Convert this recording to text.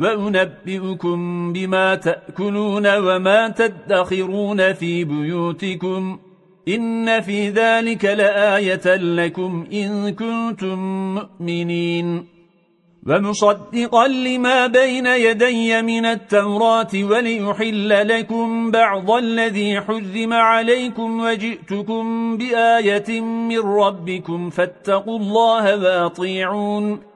وأنبئكم بما تأكلون وما تدخرون في بيوتكم إن في ذلك لآية لكم إن كنتم مؤمنين ومصدقا لما بين يدي من التوراة وليحل لكم بعض الذي حزم عليكم وجئتكم بآية من ربكم فاتقوا الله واطيعون